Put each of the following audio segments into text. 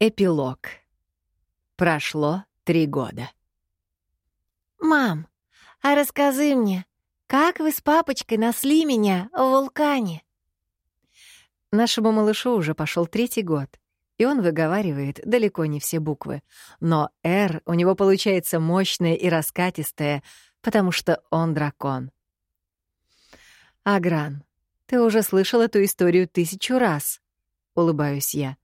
Эпилог. Прошло три года. «Мам, а расскажи мне, как вы с папочкой насли меня в вулкане?» Нашему малышу уже пошел третий год, и он выговаривает далеко не все буквы. Но «Р» у него получается мощное и раскатистое, потому что он дракон. «Агран, ты уже слышал эту историю тысячу раз», — улыбаюсь я.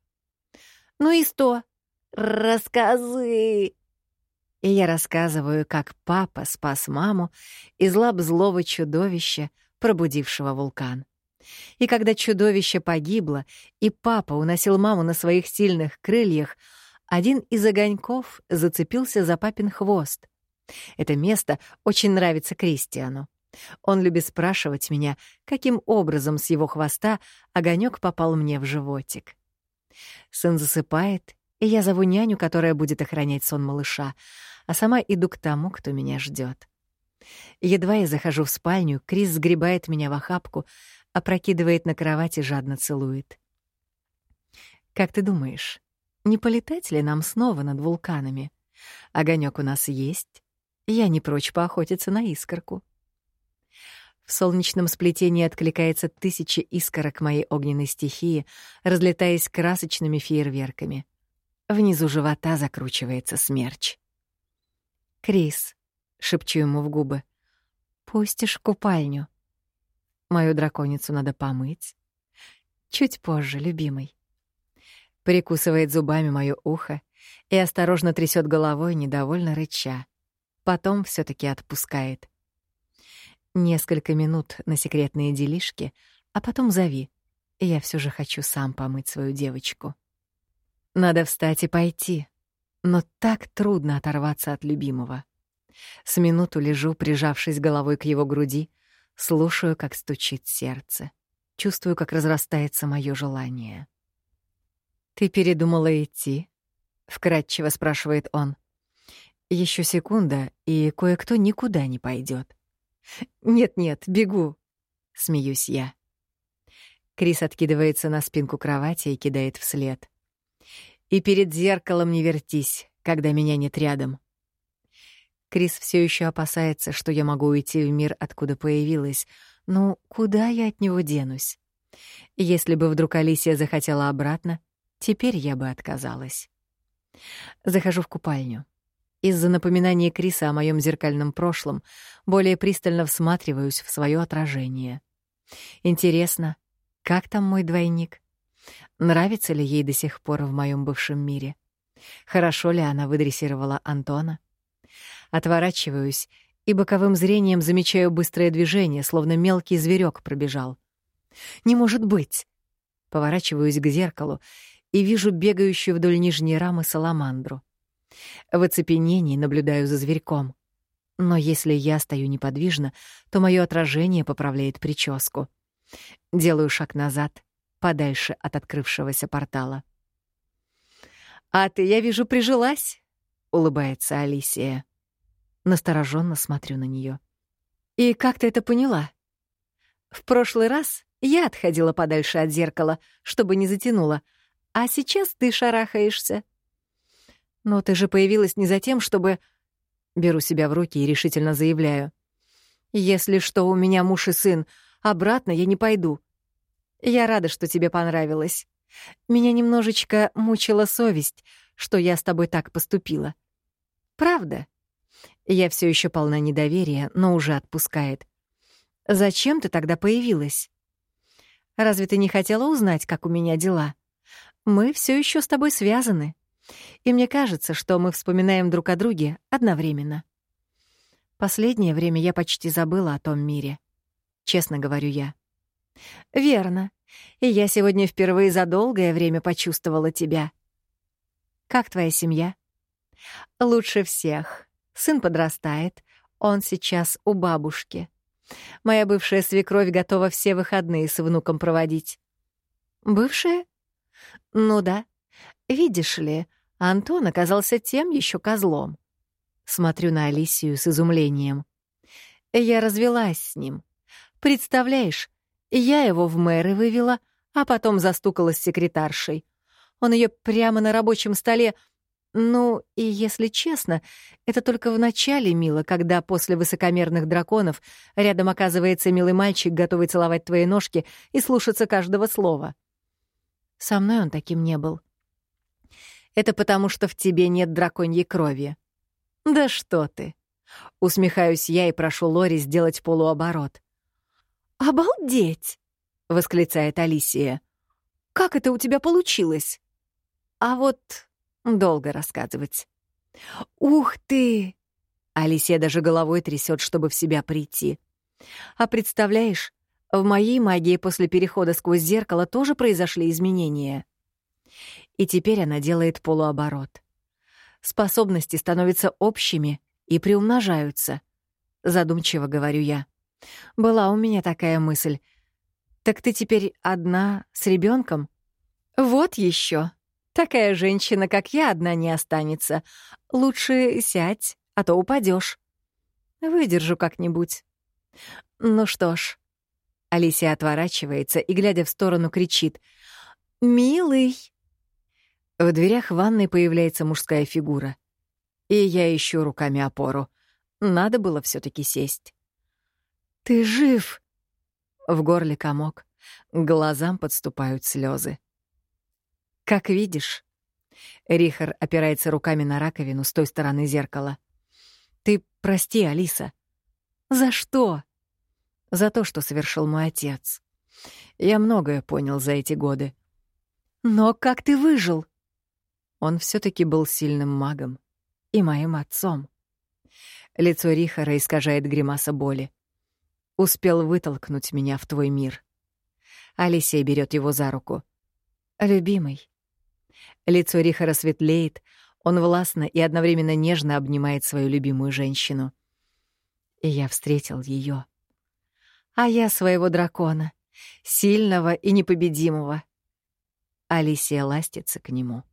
Ну и сто. Рассказы. И я рассказываю, как папа спас маму из лап злого чудовища, пробудившего вулкан. И когда чудовище погибло, и папа уносил маму на своих сильных крыльях, один из огоньков зацепился за папин хвост. Это место очень нравится Кристиану. Он любит спрашивать меня, каким образом с его хвоста огонек попал мне в животик. Сын засыпает, и я зову няню, которая будет охранять сон малыша, а сама иду к тому, кто меня ждет. Едва я захожу в спальню, Крис сгребает меня в охапку, опрокидывает на кровать и жадно целует. «Как ты думаешь, не полетать ли нам снова над вулканами? Огонек у нас есть. Я не прочь поохотиться на искорку». В солнечном сплетении откликается тысяча искорок моей огненной стихии, разлетаясь красочными фейерверками. Внизу живота закручивается смерч. «Крис», — шепчу ему в губы, — «пустишь в купальню. Мою драконицу надо помыть. Чуть позже, любимый». Прикусывает зубами моё ухо и осторожно трясет головой, недовольно рыча. Потом все таки отпускает — Несколько минут на секретные делишки, а потом зови. Я все же хочу сам помыть свою девочку. Надо встать и пойти. Но так трудно оторваться от любимого. С минуту лежу, прижавшись головой к его груди, слушаю, как стучит сердце. Чувствую, как разрастается мое желание. «Ты передумала идти?» — вкратчиво спрашивает он. Еще секунда, и кое-кто никуда не пойдет. «Нет-нет, бегу», — смеюсь я. Крис откидывается на спинку кровати и кидает вслед. «И перед зеркалом не вертись, когда меня нет рядом». Крис все еще опасается, что я могу уйти в мир, откуда появилась. Ну, куда я от него денусь? Если бы вдруг Алисия захотела обратно, теперь я бы отказалась. Захожу в купальню. Из-за напоминания Криса о моем зеркальном прошлом более пристально всматриваюсь в свое отражение. Интересно, как там мой двойник? Нравится ли ей до сих пор в моем бывшем мире? Хорошо ли она выдрессировала Антона? Отворачиваюсь и боковым зрением замечаю быстрое движение, словно мелкий зверек пробежал. «Не может быть!» Поворачиваюсь к зеркалу и вижу бегающую вдоль нижней рамы саламандру. В оцепенении наблюдаю за зверьком. Но если я стою неподвижно, то мое отражение поправляет прическу. Делаю шаг назад, подальше от открывшегося портала. «А ты, я вижу, прижилась», — улыбается Алисия. Настороженно смотрю на нее. «И как ты это поняла?» «В прошлый раз я отходила подальше от зеркала, чтобы не затянула, а сейчас ты шарахаешься». «Но ты же появилась не за тем, чтобы...» Беру себя в руки и решительно заявляю. «Если что, у меня муж и сын. Обратно я не пойду. Я рада, что тебе понравилось. Меня немножечко мучила совесть, что я с тобой так поступила. Правда?» Я все еще полна недоверия, но уже отпускает. «Зачем ты тогда появилась? Разве ты не хотела узнать, как у меня дела? Мы все еще с тобой связаны». И мне кажется, что мы вспоминаем друг о друге одновременно. Последнее время я почти забыла о том мире. Честно говорю я. Верно. И я сегодня впервые за долгое время почувствовала тебя. Как твоя семья? Лучше всех. Сын подрастает. Он сейчас у бабушки. Моя бывшая свекровь готова все выходные с внуком проводить. Бывшая? Ну да. Видишь ли, Антон оказался тем еще козлом. Смотрю на Алисию с изумлением. Я развелась с ним. Представляешь, я его в мэры вывела, а потом застукала с секретаршей. Он ее прямо на рабочем столе... Ну, и если честно, это только в начале мило, когда после высокомерных драконов рядом оказывается милый мальчик, готовый целовать твои ножки и слушаться каждого слова. Со мной он таким не был. Это потому, что в тебе нет драконьей крови. Да что ты. Усмехаюсь я и прошу Лори сделать полуоборот. «Обалдеть!» — восклицает Алисия. «Как это у тебя получилось?» «А вот долго рассказывать». «Ух ты!» Алисия даже головой трясет, чтобы в себя прийти. «А представляешь, в моей магии после перехода сквозь зеркало тоже произошли изменения». И теперь она делает полуоборот. Способности становятся общими и приумножаются. Задумчиво говорю я. Была у меня такая мысль. Так ты теперь одна с ребенком? Вот еще. Такая женщина, как я, одна не останется. Лучше сядь, а то упадешь. Выдержу как-нибудь. Ну что ж. Алисия отворачивается и, глядя в сторону, кричит. «Милый!» В дверях ванной появляется мужская фигура. И я ищу руками опору. Надо было все таки сесть. «Ты жив!» В горле комок, к глазам подступают слезы. «Как видишь...» Рихар опирается руками на раковину с той стороны зеркала. «Ты прости, Алиса». «За что?» «За то, что совершил мой отец. Я многое понял за эти годы». «Но как ты выжил?» Он все таки был сильным магом и моим отцом. Лицо Рихара искажает гримаса боли успел вытолкнуть меня в твой мир. Алисия берет его за руку. «Любимый». Лицо Рихара светлеет, он властно и одновременно нежно обнимает свою любимую женщину. И я встретил ее. А я своего дракона, сильного и непобедимого. Алисия ластится к нему.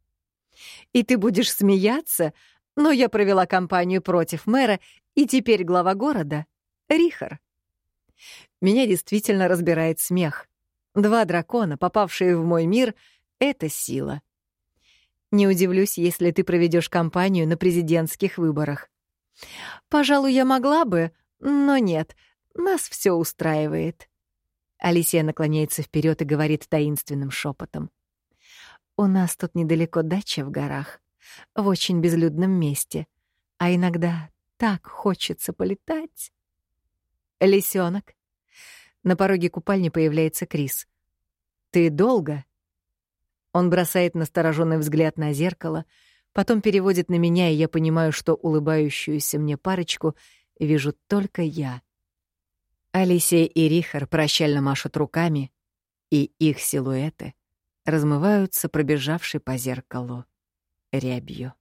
«И ты будешь смеяться, но я провела кампанию против мэра, и теперь глава города — Рихар». Меня действительно разбирает смех. Два дракона, попавшие в мой мир, — это сила. Не удивлюсь, если ты проведешь кампанию на президентских выборах. Пожалуй, я могла бы, но нет, нас все устраивает. Алисия наклоняется вперед и говорит таинственным шепотом. У нас тут недалеко дача в горах, в очень безлюдном месте, а иногда так хочется полетать. Лисенок. На пороге купальни появляется Крис. «Ты долго?» Он бросает настороженный взгляд на зеркало, потом переводит на меня, и я понимаю, что улыбающуюся мне парочку вижу только я. Алисия и Рихар прощально машут руками, и их силуэты размываются пробежавшей по зеркалу рябью.